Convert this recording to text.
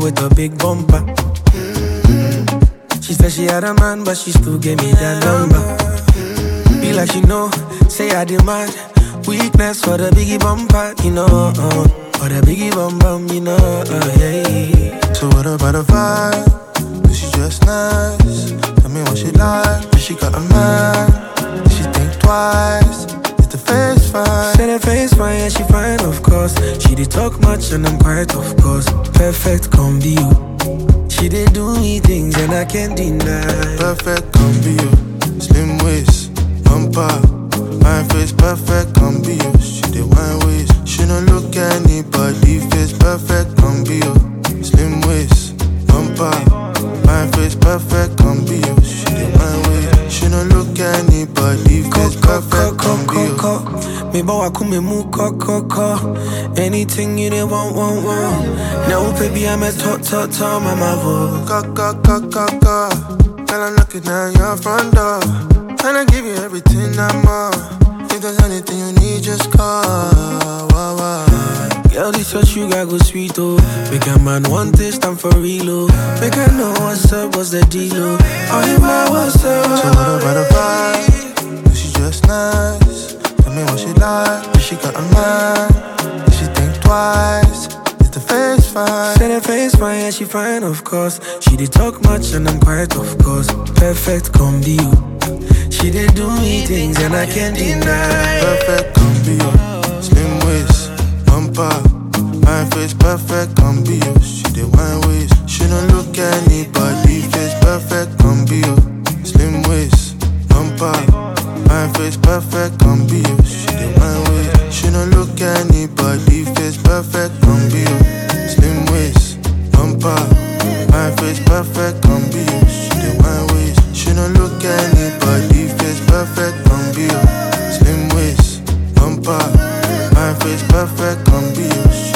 with a big bumper. She said she had a man, but she still gave me that number. Be like she know, say I demand weakness for the biggie bumper, you know. Uh, for the biggie bum you know. Uh, yeah. So what about the vibe? Cause she just nice. Tell me what she like. She got a man. Talk much, and I'm quiet, of course. Perfect combi, you. She did do me things, and I can't deny. Perfect combi you. Slim waist, bumper. My face perfect combi you. She did wine waist. She don't look anybody face. Perfect you. Slim waist, bumper. My face perfect you. She did wine waist. She don't look anybody face. Perfect you. Me bow aku me mu ko ko. Anything you did want want want. Now oh, baby I'm a top top top mama vo. Ka ka ka ka ka. Girl, I'm knocking down your front door. Tryna give you everything I'm on. If there's anything you need, just call. Wah, wah. Girl, this your sugar go sweet oh. Make a man want taste I'm for real oh. Make I know what's up, what's the deal oh. Oh, you my what's up? So what about the vibe? Think twice. Is the face fine? Said her face fine, yeah, she fine, of course. She did talk much, and I'm quiet, of course. Perfect combi, you. She did do me things, and I can't deny. Perfect combi you. Slim waist, bumper. My face perfect combi you. She did wine waist. She don't look anybody face. Perfect combi you. Slim waist, bumper. My face perfect combi Look anybody face. Perfect combi you. Slim waist, bumper. My face perfect you. She did wine waist. She don't look anybody face. Perfect combi you. Slim waist, bumper. My face perfect combi you. She